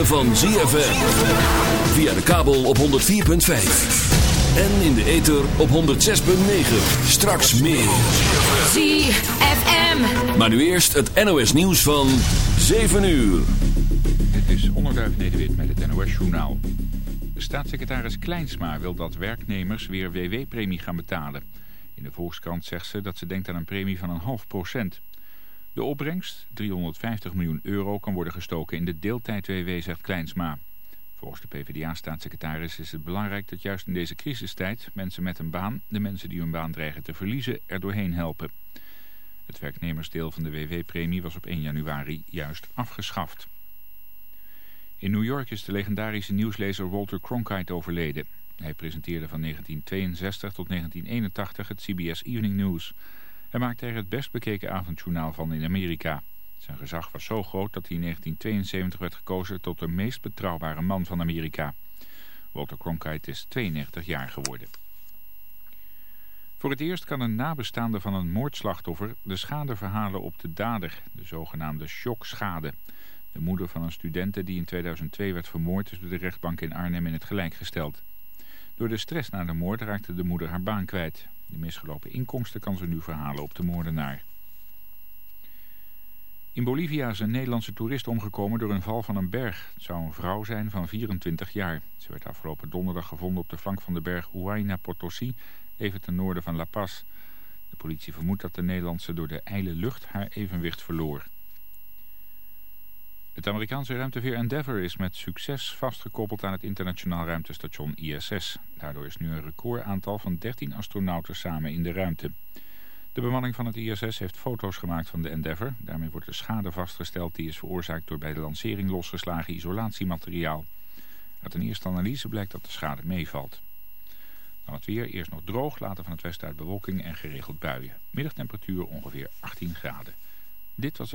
ritme van ZFM. Via de kabel op 104.5. En in de ether op 106.9. Straks meer. ZFM. Maar nu eerst het NOS nieuws van 7 uur. Dit is Onderduif Nederwit met het NOS Journaal. De staatssecretaris Kleinsma wil dat werknemers weer WW-premie gaan betalen. In de Volkskrant zegt ze dat ze denkt aan een premie van een half procent. De opbrengst, 350 miljoen euro, kan worden gestoken in de deeltijd-WW, zegt Kleinsma. Volgens de PvdA-staatssecretaris is het belangrijk dat juist in deze crisistijd mensen met een baan, de mensen die hun baan dreigen te verliezen, er doorheen helpen. Het werknemersdeel van de WW-premie was op 1 januari juist afgeschaft. In New York is de legendarische nieuwslezer Walter Cronkite overleden. Hij presenteerde van 1962 tot 1981 het CBS Evening News. Hij maakte er het best bekeken avondjournaal van in Amerika. Zijn gezag was zo groot dat hij in 1972 werd gekozen tot de meest betrouwbare man van Amerika. Walter Cronkite is 92 jaar geworden. Voor het eerst kan een nabestaande van een moordslachtoffer de schade verhalen op de dader, de zogenaamde shockschade. De moeder van een studente die in 2002 werd vermoord is door de rechtbank in Arnhem in het gelijk gesteld. Door de stress na de moord raakte de moeder haar baan kwijt. De misgelopen inkomsten kan ze nu verhalen op de moordenaar. In Bolivia is een Nederlandse toerist omgekomen door een val van een berg. Het zou een vrouw zijn van 24 jaar. Ze werd afgelopen donderdag gevonden op de flank van de berg Huayna Potosí, even ten noorden van La Paz. De politie vermoedt dat de Nederlandse door de ijle lucht haar evenwicht verloor. Het Amerikaanse ruimteveer Endeavour is met succes vastgekoppeld aan het internationaal ruimtestation ISS. Daardoor is nu een recordaantal van 13 astronauten samen in de ruimte. De bemanning van het ISS heeft foto's gemaakt van de Endeavour. Daarmee wordt de schade vastgesteld die is veroorzaakt door bij de lancering losgeslagen isolatiemateriaal. Uit een eerste analyse blijkt dat de schade meevalt. Dan het weer, eerst nog droog, later van het westen uit bewolking en geregeld buien. Middagtemperatuur ongeveer 18 graden. Dit was.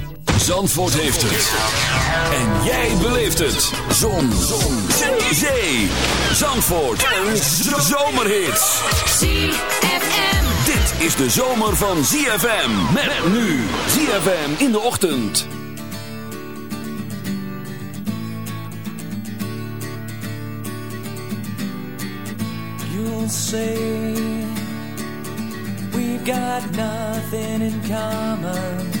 Zandvoort heeft het. En jij beleeft het. Zon. Zon. Zee. Zee. Zandvoort. Een zomerhit. ZFM. Dit is de zomer van ZFM. Met nu. ZFM in de ochtend. You'll say we've got nothing in common.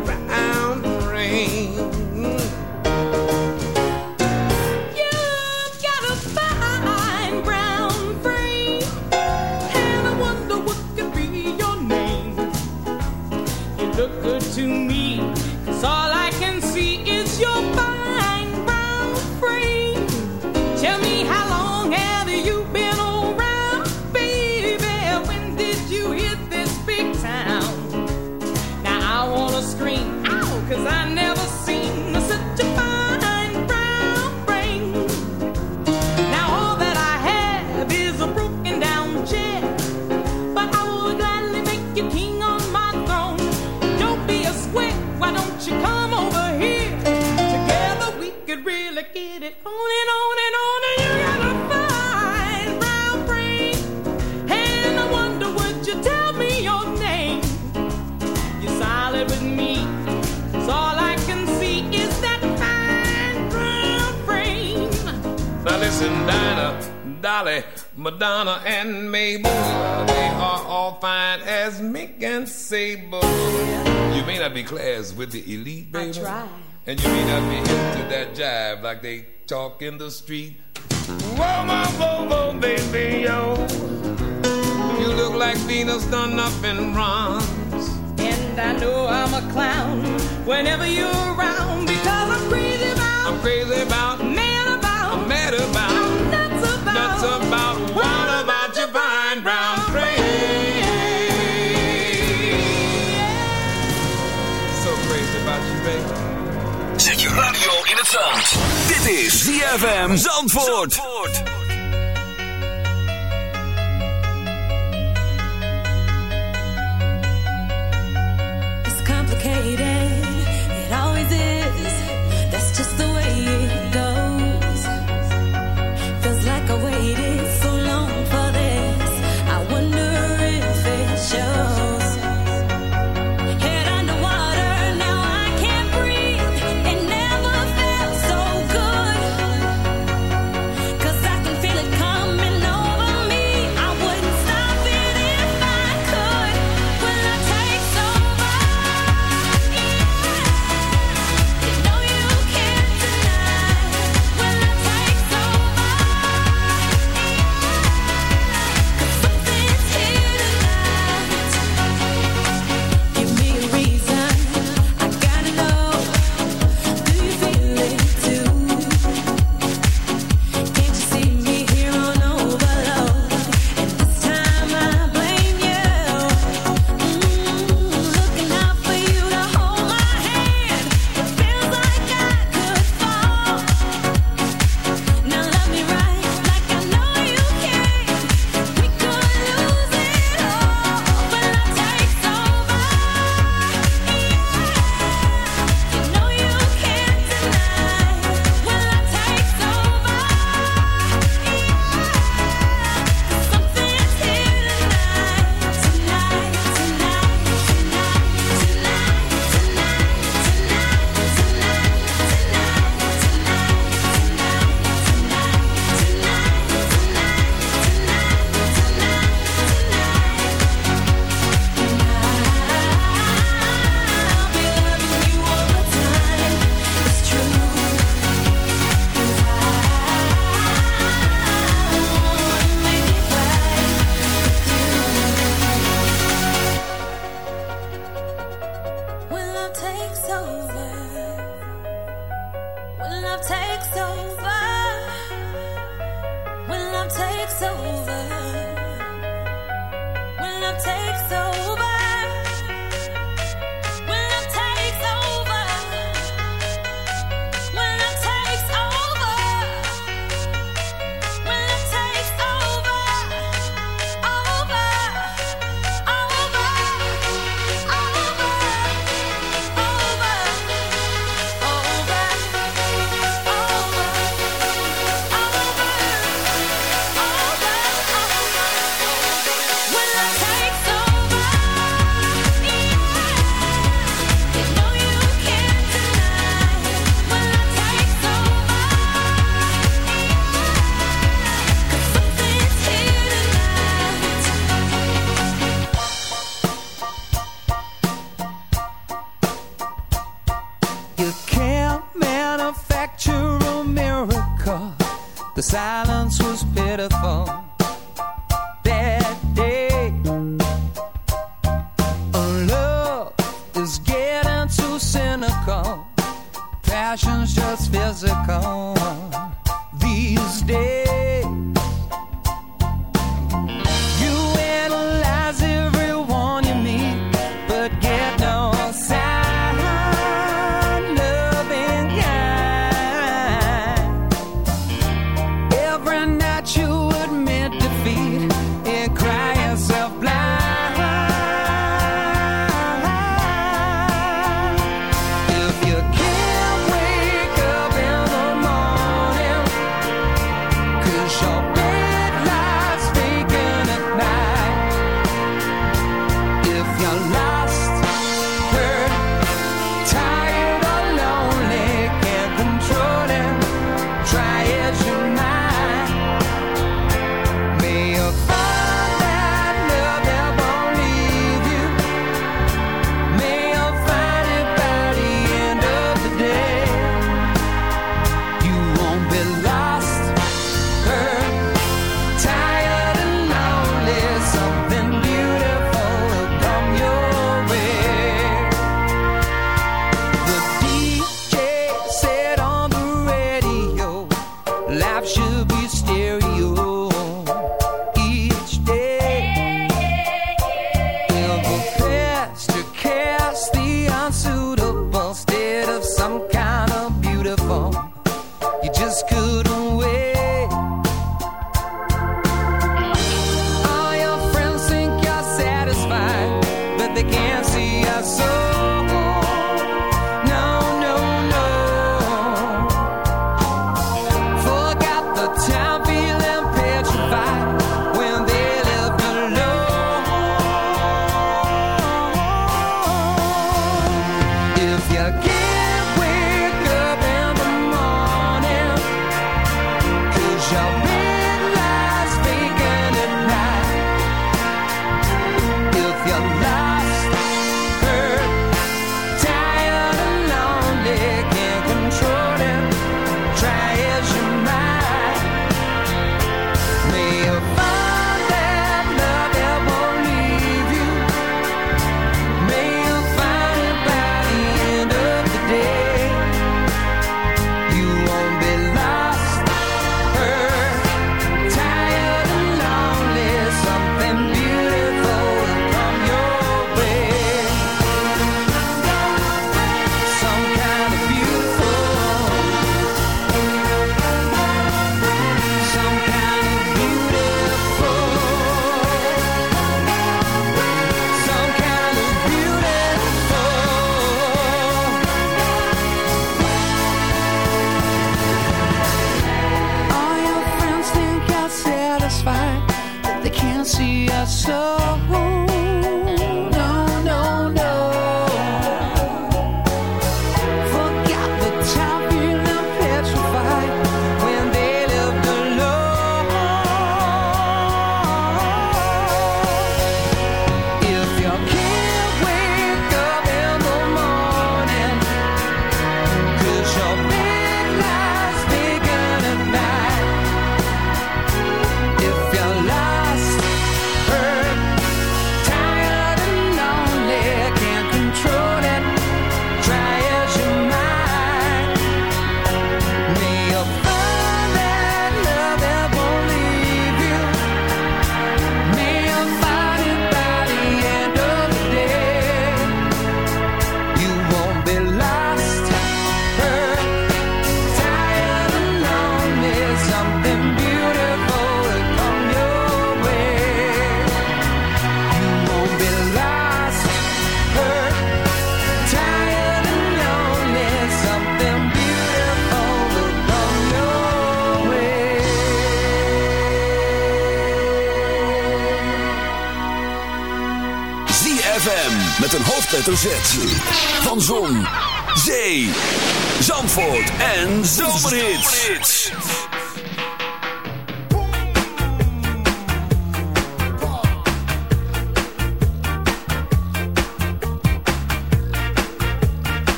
listen, Dinah, Dolly, Madonna, and Mabel. They are all fine as Mick and Sable. You may not be class with the elite, baby. I try. And you may not be hip to that jive like they talk in the street. Whoa, whoa, whoa, whoa, baby, yo. You look like Venus done up in bronze. And I know I'm a clown whenever you're around because I'm crazy about, I'm crazy about, mad about, I'm mad about, nuts about, nuts about, what about your fine brown frame? So crazy about you, baby. Zet je radio in het zand. Dit is ZFM Zandvoort. It's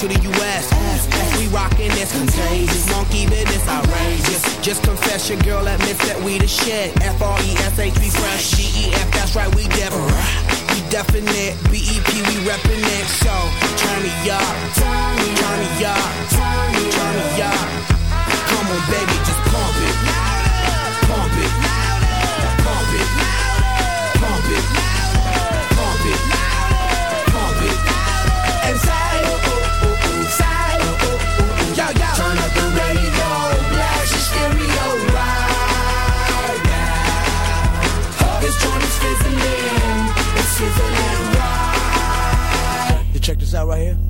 To the US. We rockin' that's contagious. Monkey business outrageous. Just confess your girl admits that we the shit. F-R-E-S-H, we fresh. G-E-F, that's right, we def. We definite. B-E-P, we reppin' it. So, turn me up. Turn me up. Turn me up. Come on, baby, just pump it. Pump it. Pump it. Pump it. Pump it. Pump out right here.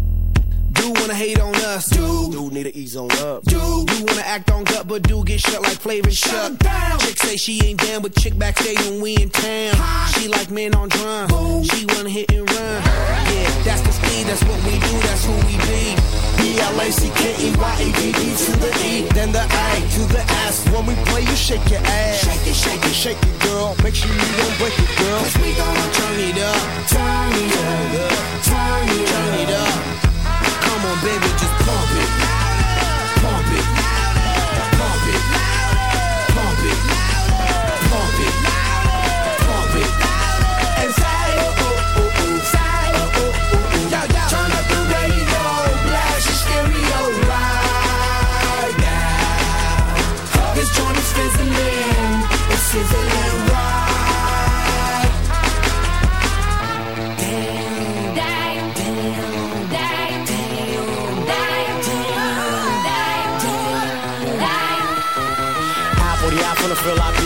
Do wanna hate on us, do. Do need to ease on up, do. Do wanna act on gut, but do get shut like flavor shut. down. Chick say she ain't down, but chick backstage when we in town. She like men on drum. She wanna hit and run. Yeah, that's the speed, that's what we do, that's who we be. B-L-A-C-K-E-Y-A-D-D to the E, then the A to the S. When we play, you shake your ass. Shake it, shake it, shake it, girl. Make sure you don't break it, girl. Cause we gonna turn it up. Turn it up. Turn it up. Turn it up. Come on, baby, just pump it. Pump it. Pump it. Pump it. Pump it. Pump it. And say, oh, oh, oh, oh. Say, oh, oh, oh, oh. Turn up the radio. Blast your stereo right now. This joint is fizzling. It's sizzling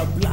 the blood.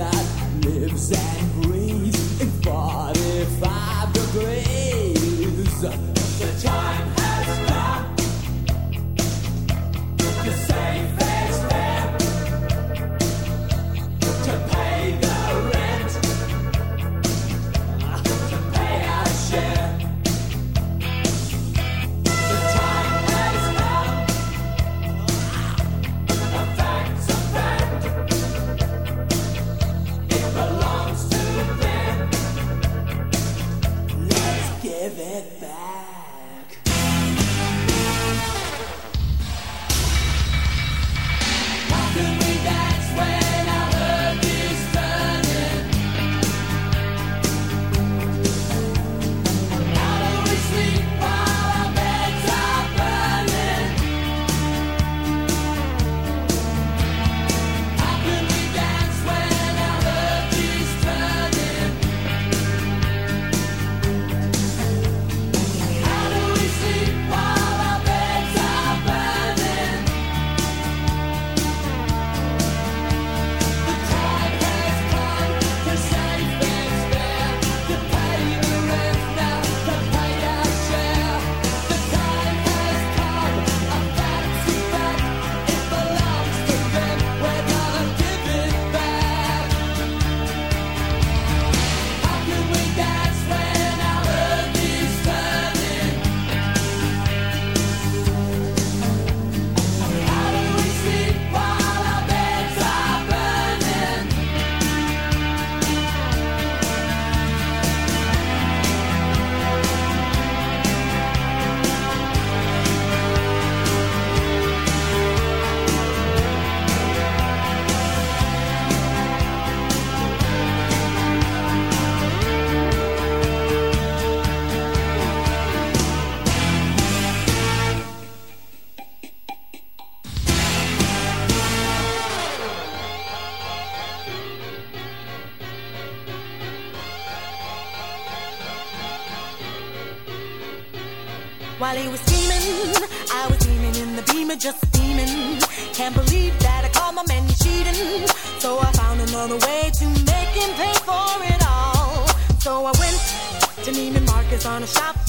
that lives and breathes in 45 degrees. trying to shop.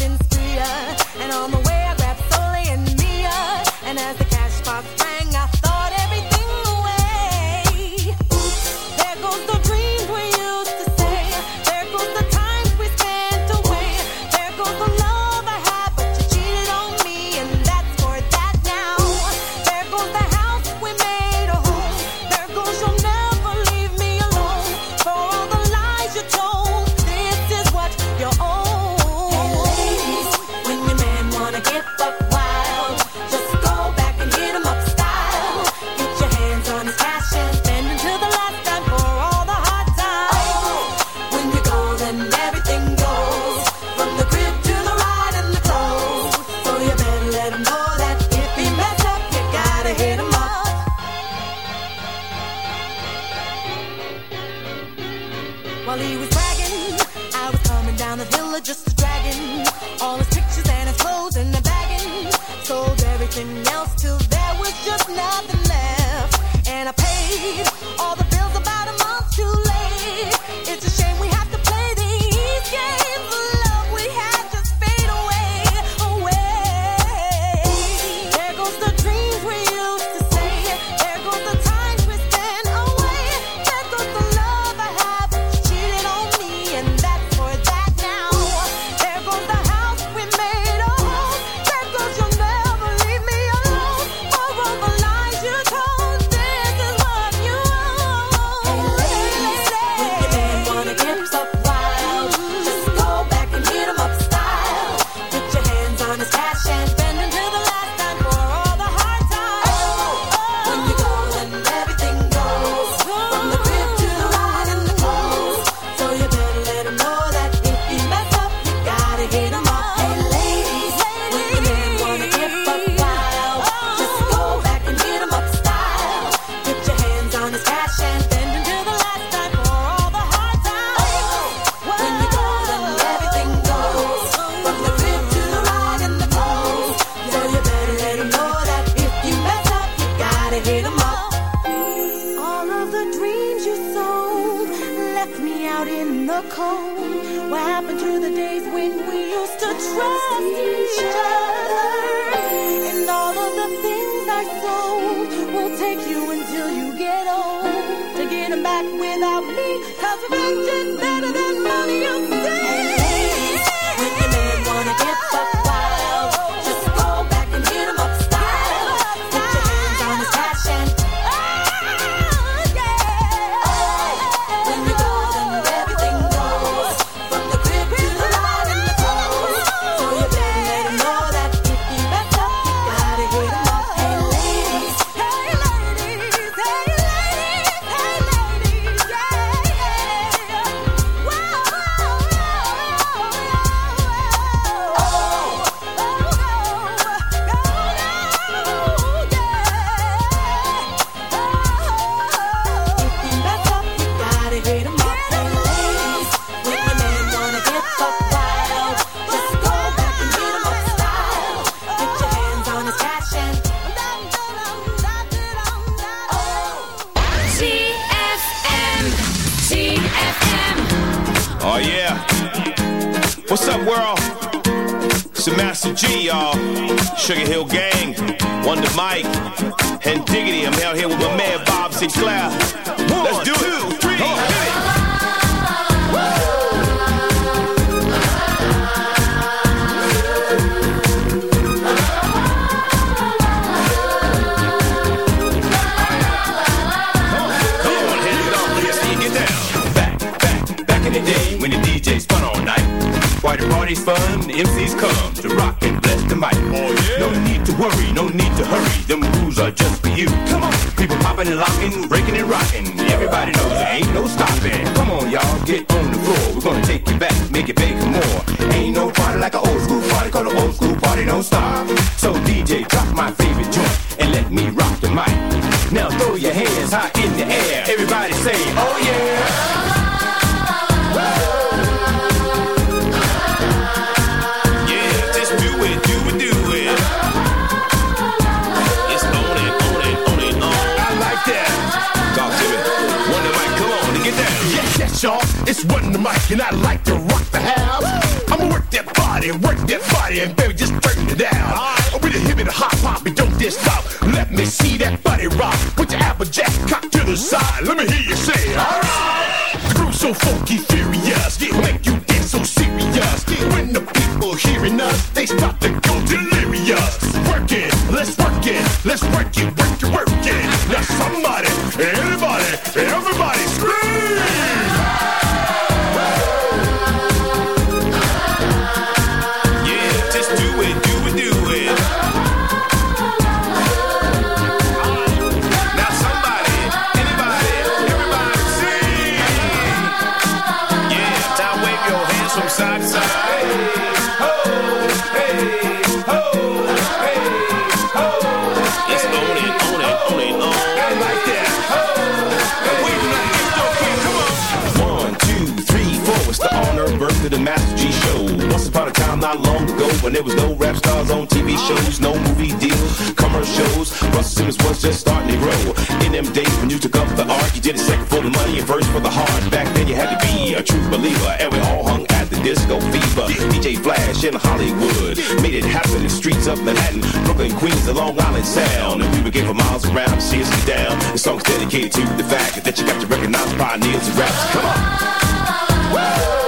right, y'all. It's one the mic, and I like to rock the house. Woo! I'ma work that body, work that body, and baby, just turn it down. Right. With a hip and a hop, hop, and don't just stop. Let me see that body rock. Put your applejack cock to the side. Let me hear you say, all right. The groove's so funky, furious. It make you get so serious. When the people hearing us, they start to go delirious. Work it, let's work it, let's work it, work it, work it. Now somebody, anybody, everybody when there was no rap stars on TV shows, no movie deals, commercials. Russell Simmons was just starting to grow. In them days when you took up the art, you did it second for the money and first for the heart. Back then you had to be a true believer, and we all hung at the disco fever. DJ Flash in Hollywood made it happen in streets of Manhattan, Brooklyn, Queens, and Long Island Sound. And we came for miles around to see down. The song's dedicated to the fact that you got to recognize pioneers and rap. Come on. Woo!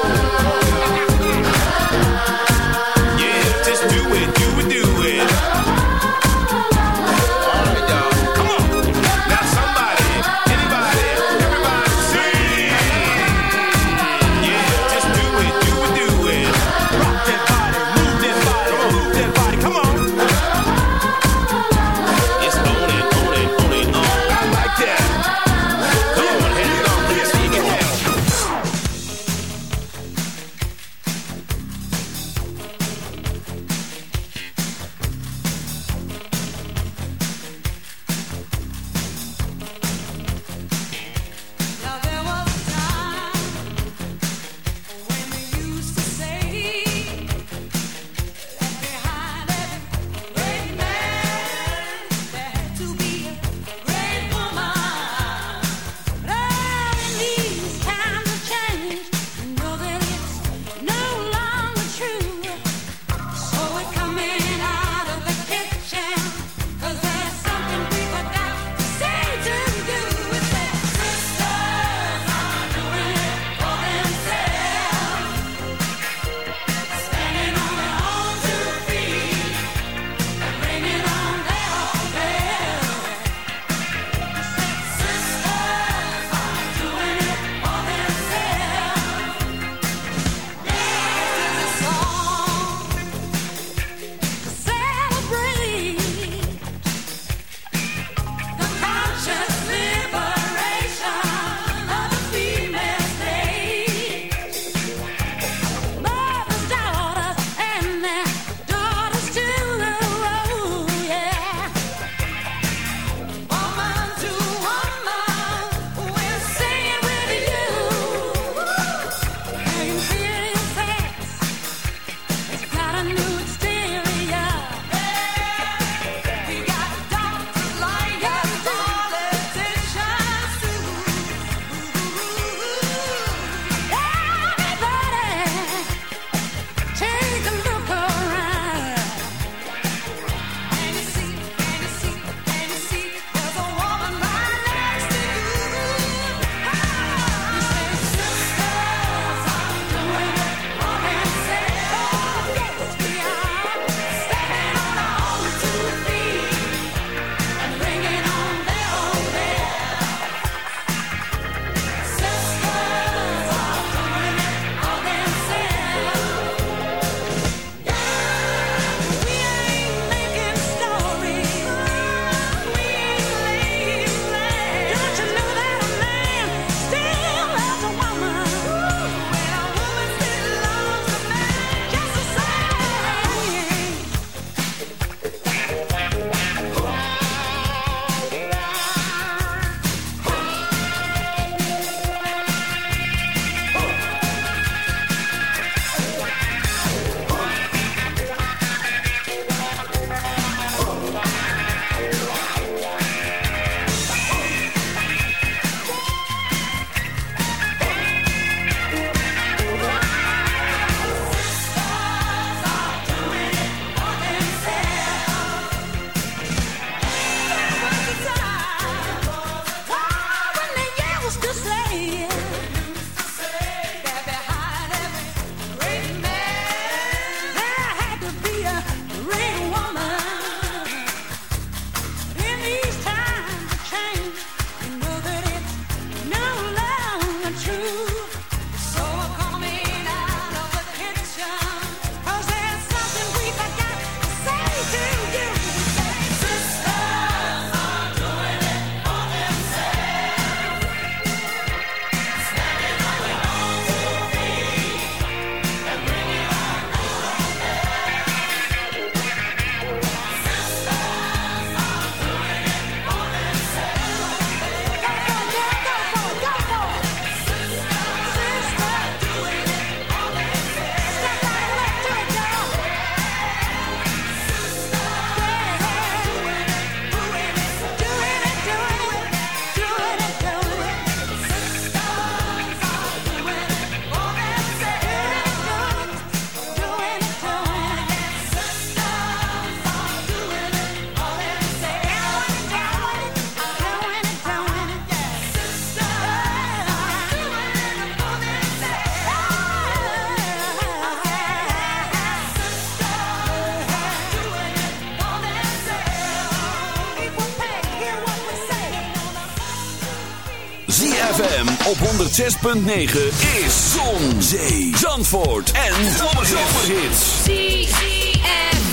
106.9 is Zon, Zee, Zandvoort en Zomerhits. ZFM.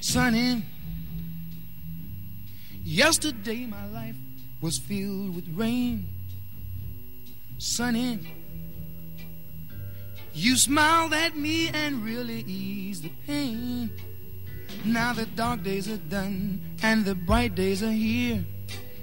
Sunny. Yesterday my life was filled with rain. Sunny. You smiled at me and really eased the pain. Now the dark days are done and the bright days are here.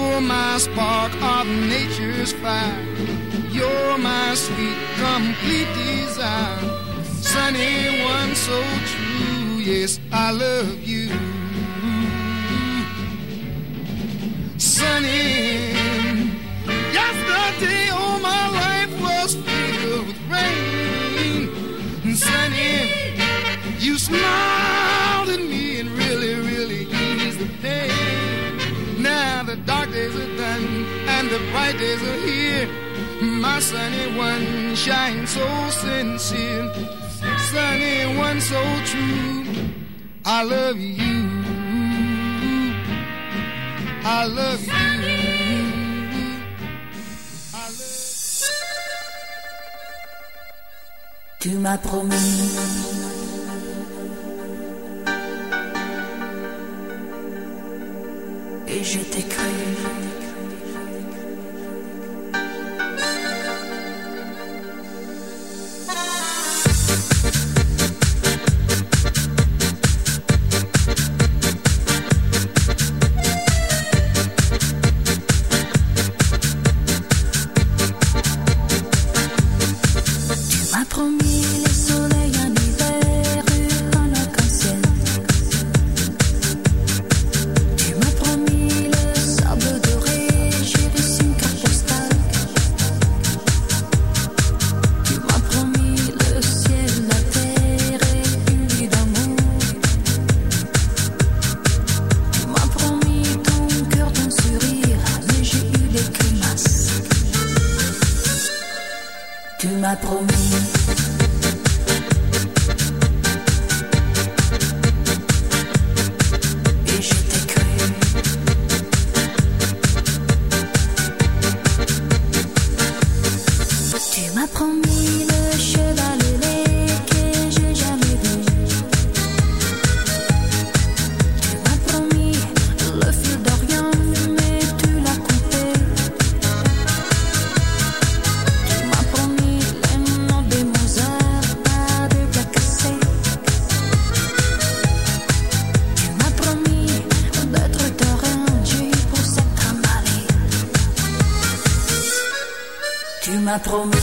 You're my spark of nature's fire. You're my sweet, complete desire. Sunny one so true, yes, I love you. Sunny, yesterday all my life was filled with rain. And Sunny, you smiled days are done and the bright days are here. My sunny one shines so sincere, sunny one so true. I love you. I love you. Tu m'as promis je t'ai cru. Promis.